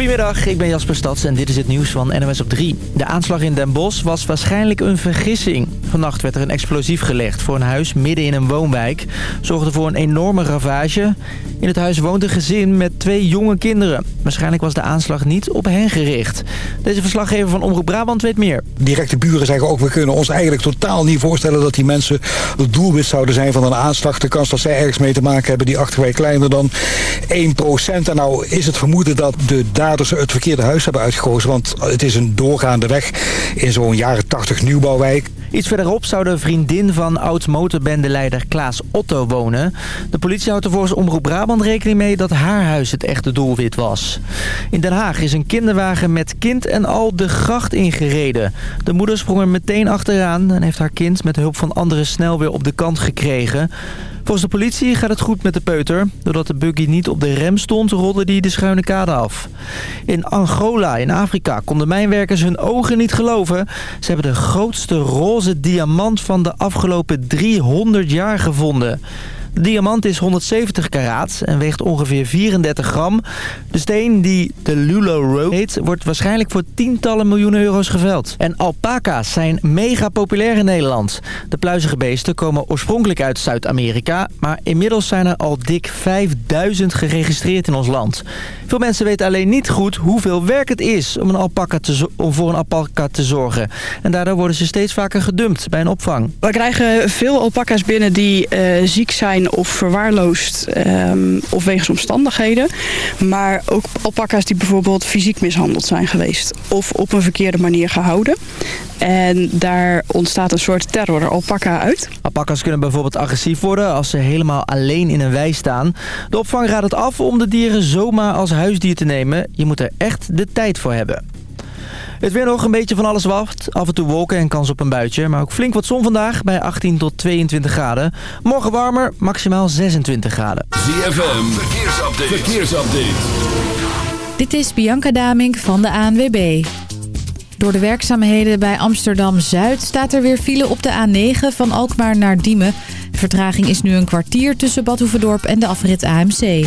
Goedemiddag, ik ben Jasper Stads en dit is het nieuws van NOS op 3. De aanslag in Den Bosch was waarschijnlijk een vergissing. Vannacht werd er een explosief gelegd voor een huis midden in een woonwijk. Zorgde voor een enorme ravage. In het huis woont een gezin met twee jonge kinderen. Waarschijnlijk was de aanslag niet op hen gericht. Deze verslaggever van Omroep Brabant weet meer. Directe buren zeggen ook, we kunnen ons eigenlijk totaal niet voorstellen dat die mensen het doelwit zouden zijn van een aanslag. De kans dat zij ergens mee te maken hebben, die achterwege kleiner dan 1%. En nou is het vermoeden dat de daders het verkeerde huis hebben uitgekozen. Want het is een doorgaande weg in zo'n jaren 80 nieuwbouwwijk. Iets verderop zou de vriendin van oud-motorbendeleider Klaas Otto wonen. De politie houdt er volgens Omroep Brabant rekening mee dat haar huis het echte doelwit was. In Den Haag is een kinderwagen met kind en al de gracht ingereden. De moeder sprong er meteen achteraan en heeft haar kind met hulp van anderen snel weer op de kant gekregen. Volgens de politie gaat het goed met de peuter. Doordat de buggy niet op de rem stond, rolde die de schuine kade af. In Angola, in Afrika, konden mijnwerkers hun ogen niet geloven. Ze hebben de grootste roze diamant van de afgelopen 300 jaar gevonden. De diamant is 170 karaat en weegt ongeveer 34 gram. De steen, die de Lulo Road heet, wordt waarschijnlijk voor tientallen miljoenen euro's geveld. En alpaca's zijn mega populair in Nederland. De pluizige beesten komen oorspronkelijk uit Zuid-Amerika... maar inmiddels zijn er al dik 5000 geregistreerd in ons land. Veel mensen weten alleen niet goed hoeveel werk het is om, een alpaca te, om voor een alpaca te zorgen. En daardoor worden ze steeds vaker gedumpt bij een opvang. We krijgen veel alpaca's binnen die uh, ziek of verwaarloosd um, of wegens omstandigheden. Maar ook alpaca's die bijvoorbeeld fysiek mishandeld zijn geweest. Of op een verkeerde manier gehouden. En daar ontstaat een soort terror alpaca uit. Alpaca's kunnen bijvoorbeeld agressief worden als ze helemaal alleen in een wei staan. De opvang raadt het af om de dieren zomaar als huisdier te nemen. Je moet er echt de tijd voor hebben. Het weer nog een beetje van alles wacht. Af en toe wolken en kans op een buitje. Maar ook flink wat zon vandaag bij 18 tot 22 graden. Morgen warmer, maximaal 26 graden. ZFM, verkeersupdate. verkeersupdate. Dit is Bianca Damink van de ANWB. Door de werkzaamheden bij Amsterdam-Zuid staat er weer file op de A9 van Alkmaar naar Diemen. De vertraging is nu een kwartier tussen Badhoevedorp en de afrit AMC.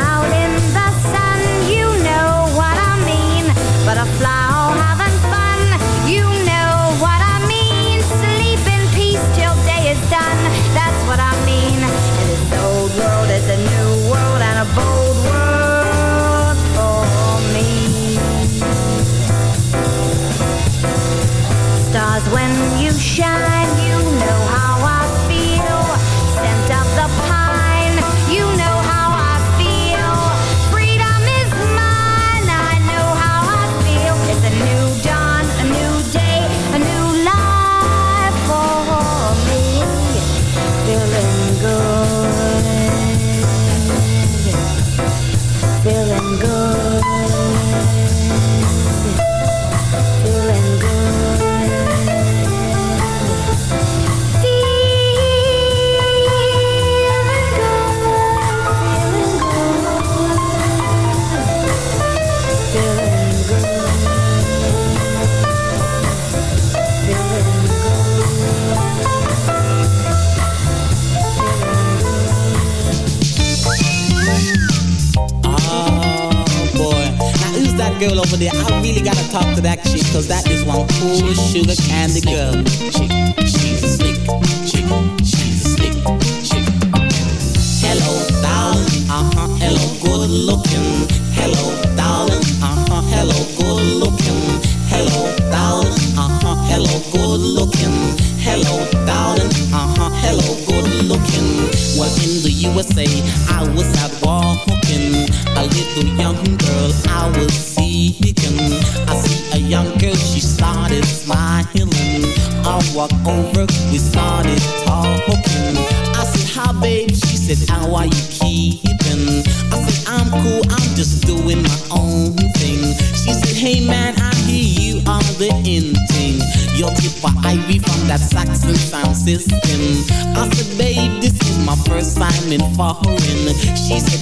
girl over there. I really gotta talk to that chick, cause that is one cool sugar candy girl. She's slick.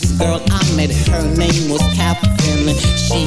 this girl I met, her name was Catherine. She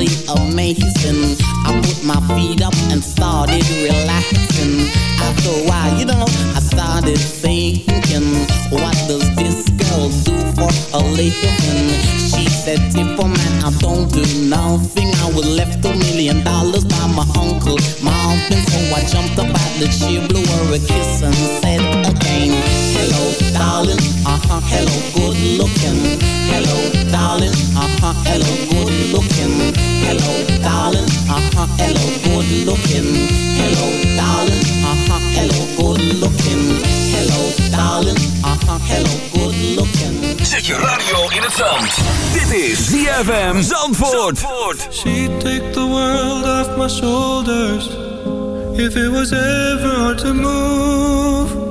amazing. I put my feet up and started relaxing. After a while, you know, I started thinking, what does this girl do for a living? She said, Tipper man, I don't do nothing. I was left a million dollars by my uncle, Marvin. So I jumped up out the chair, blew her a kiss and said Hello, darling. Uh huh. Hello, good looking. Hello, darling. Uh huh. Hello, good looking. Hello, darling. Uh huh. Hello, good looking. Hello, darling. Uh huh. Hello, good looking. Hello, darling. Uh huh. Hello, good looking. Zet je radio in het zand. Dit is ZFM Zandvoort. She'd take the world off my shoulders if it was ever hard to move.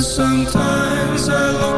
Sometimes I look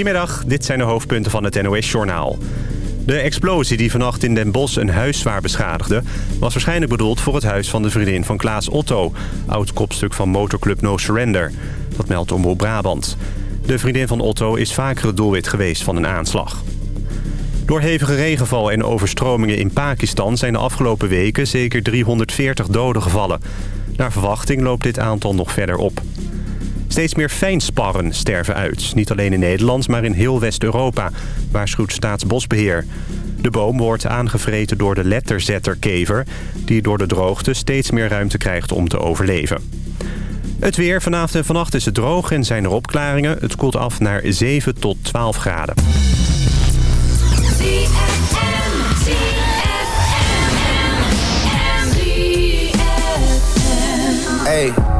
Goedemiddag, dit zijn de hoofdpunten van het NOS-journaal. De explosie die vannacht in Den Bosch een huis zwaar beschadigde... was waarschijnlijk bedoeld voor het huis van de vriendin van Klaas Otto... oud-kopstuk van motorclub No Surrender. Dat meldt Omroep Brabant. De vriendin van Otto is vaker het doelwit geweest van een aanslag. Door hevige regenval en overstromingen in Pakistan... zijn de afgelopen weken zeker 340 doden gevallen. Naar verwachting loopt dit aantal nog verder op. Steeds meer fijnsparren sterven uit. Niet alleen in Nederland, maar in heel West-Europa, waarschuwt Staatsbosbeheer. De boom wordt aangevreten door de letterzetterkever... die door de droogte steeds meer ruimte krijgt om te overleven. Het weer vanavond en vannacht is het droog en zijn er opklaringen. Het koelt af naar 7 tot 12 graden. Hey.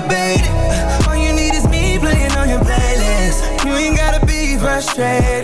debate it. All you need is me playing on your playlist. You ain't gotta be frustrated.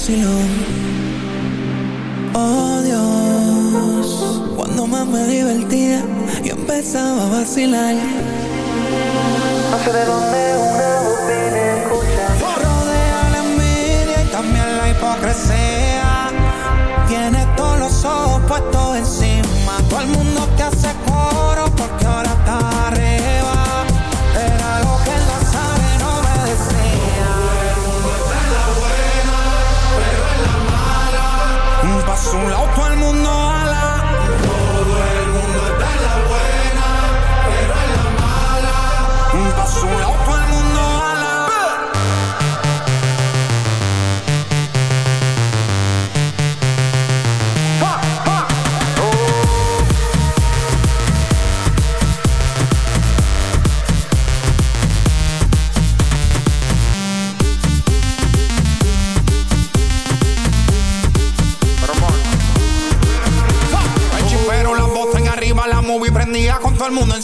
Vacilón. Oh Dios, cuando más me divertía y empezaba a vacilar. No sé de dónde una voz viene escucha. Rodea la envidia y también la hipocresía. Tiene todos los ojos puestos encima.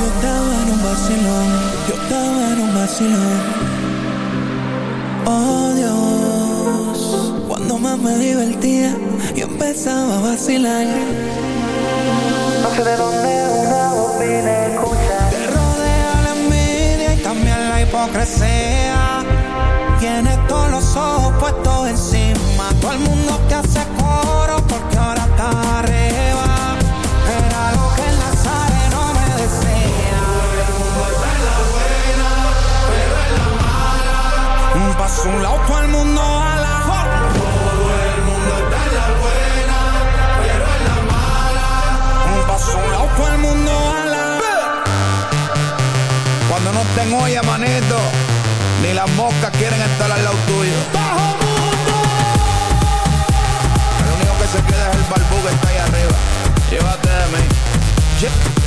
Yo estaba en un vacilón, yo estaba en un vacilón. Oh Dios, cuando más me divertía y empezaba a vacilar. No sé de dónde una voz viene a escuchar. Te rodea la envidia y también la hipocresía. Tienes todos los ojos puestos encima. Todo el mundo te hace coro porque ahora está Un a lado, todo el mundo ala. Todo el mundo está en la buena, pero en la mala. Paso a un lado, todo el mundo ala. Cuando no estén hoy, manito, ni las moscas quieren estar al lado tuyo. El único que se queda es el barbú que está ahí arriba. Llévate de mí.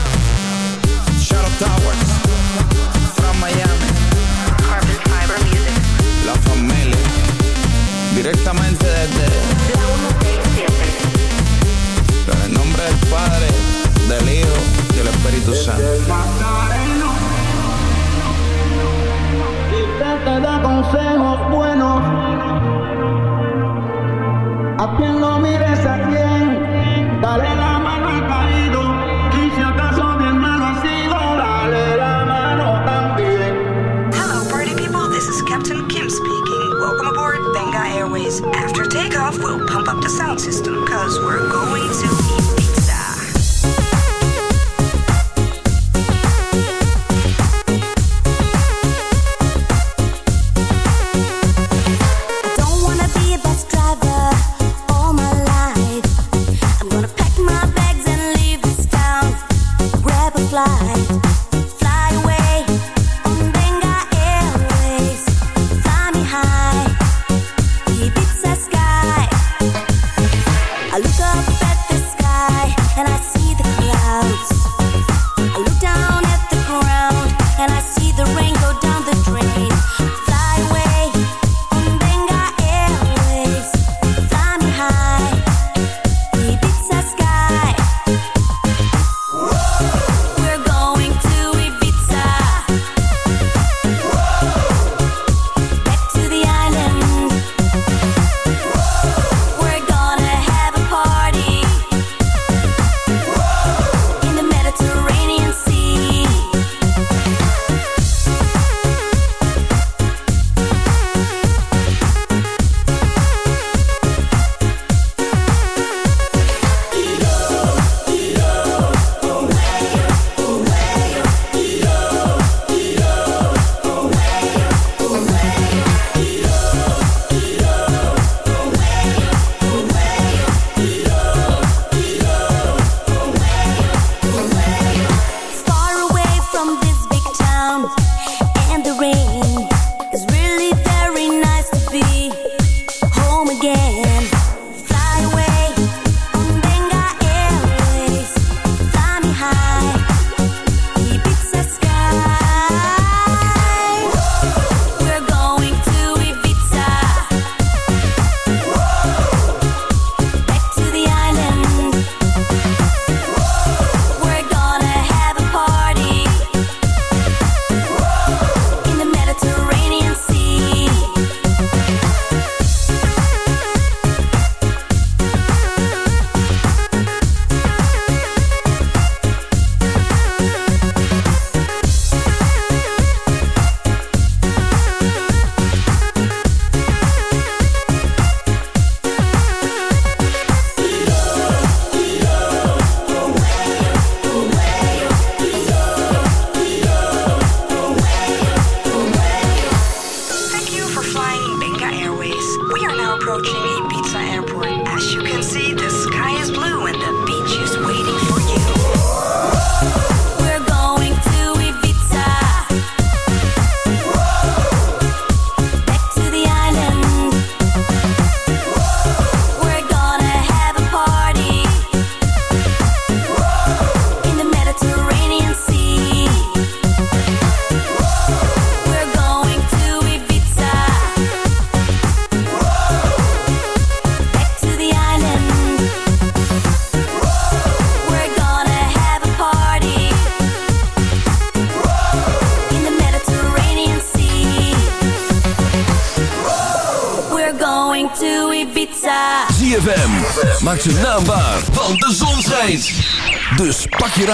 Directamente desde. En el nombre del Padre, del Hijo y del Espíritu Santo. te da consejos buenos. A quien lo mires a quien, dale system. Because we're going to and I see the clouds.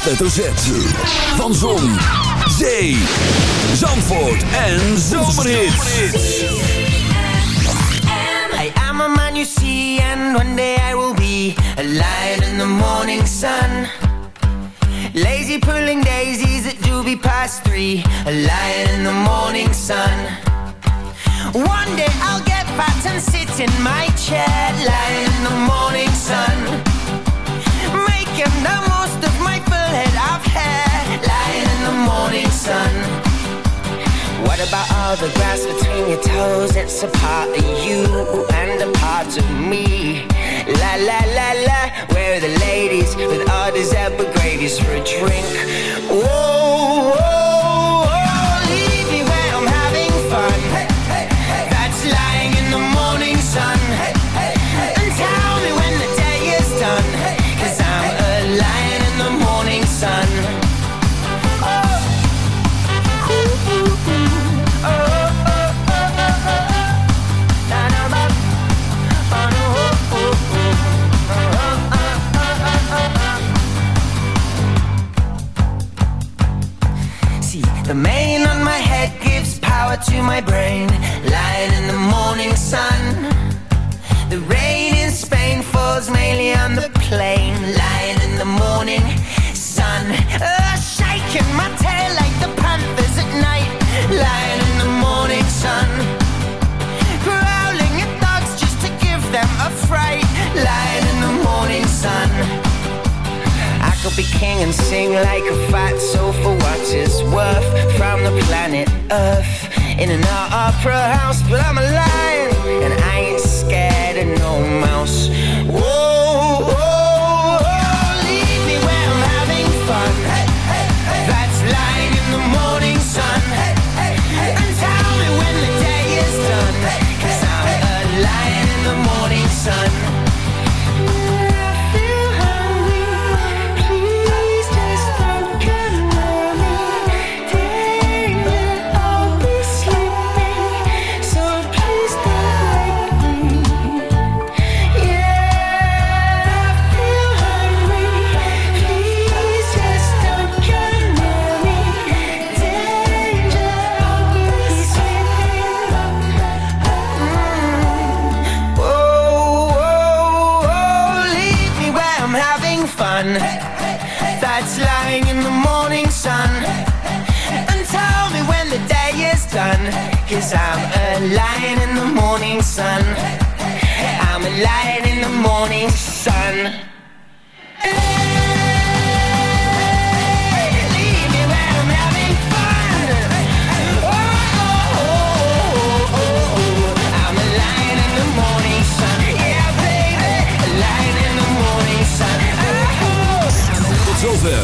Hoofdletter Z. Van Zon, Zee, Zandvoort en Zomerhits. I am a man you see, and one day I will be a lion in the morning sun. Lazy pulling daisies at doobie past three, a lion in the morning sun. One day I'll get fat and sit in my chair, lying in the morning sun. Making the most full head of lying in the morning sun. What about all the grass between your toes? It's a part of you and a part of me. La la la la, where are the ladies with all these apple gravies for a drink? Whoa, Falls mainly on the plain. Lying in the morning sun. Shaking my tail like the panthers at night. Lying in the morning sun. Growling at dogs just to give them a fright. Lying in the morning sun. I could be king and sing like a fat soul for what it's worth from the planet Earth in an opera house, but I'm a lion and I ain't scared of no mouse.